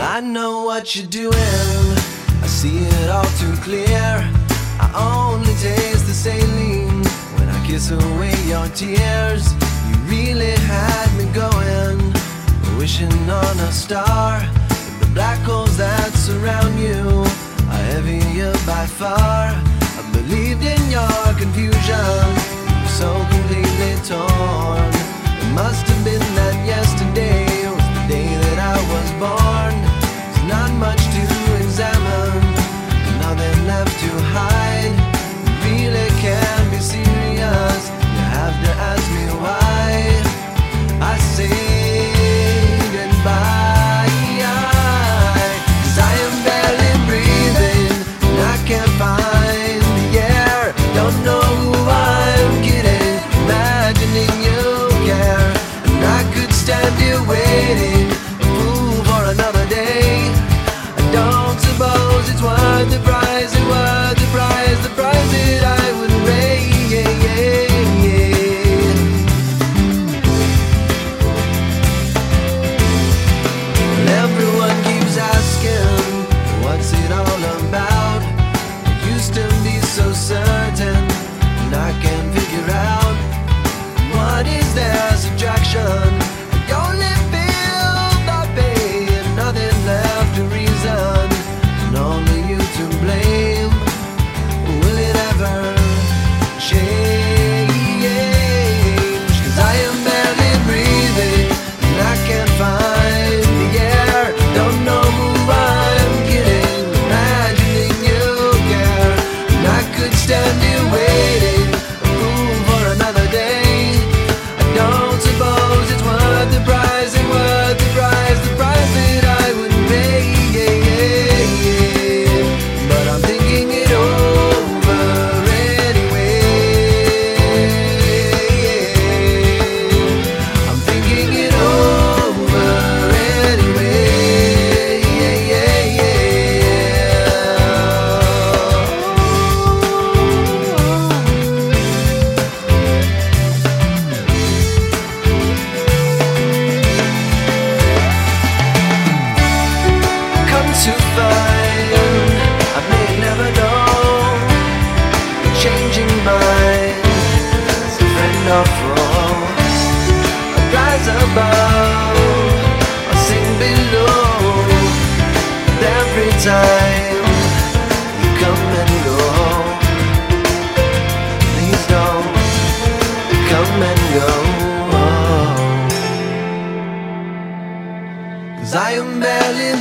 I know what you're doing. I see it all too clear. I only taste the saline when I kiss away your tears. You really had me going, wishing on a star. But the black holes that surround you are heavier by far. blame. come and go. Please don't come and go. Cause I am barely